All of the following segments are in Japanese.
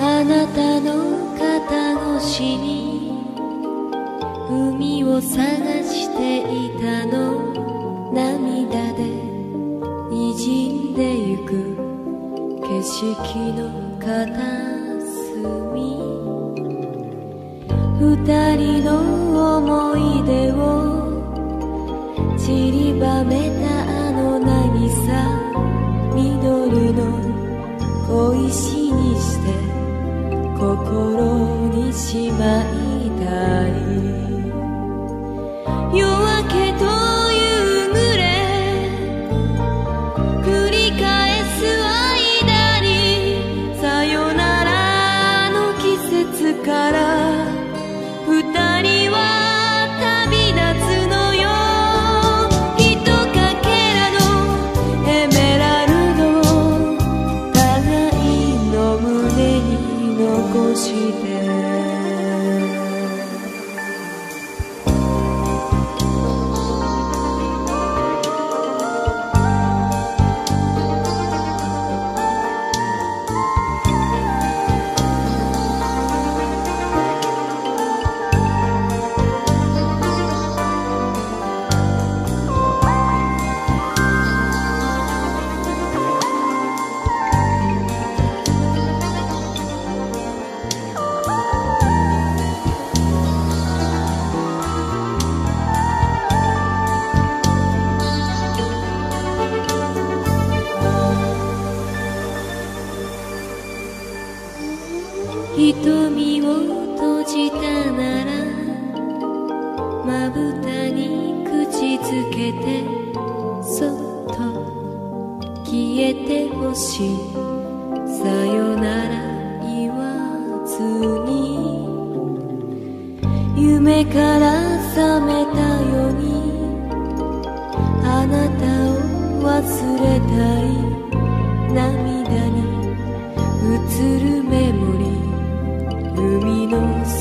あなたの肩越しに海を探していたの。涙で滲んでゆく。景色の片隅。二人の思い出を。散りばめたあの渚。緑の小石にして。心にしまいたい。瞳を閉じたならまぶたに口づけてそっと消えてほしい。さよなら言わずに。夢から覚めたようにあなたを忘れたい。涙に映るメモリー海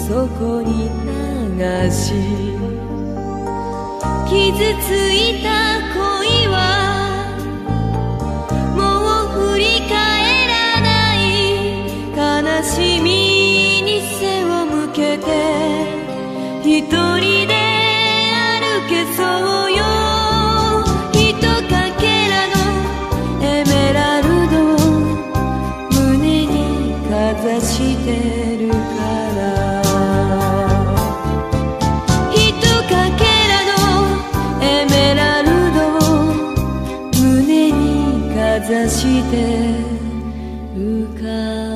そこに流し傷ついた恋はもう振り返らない悲しみに背を向けてざして浮かぶ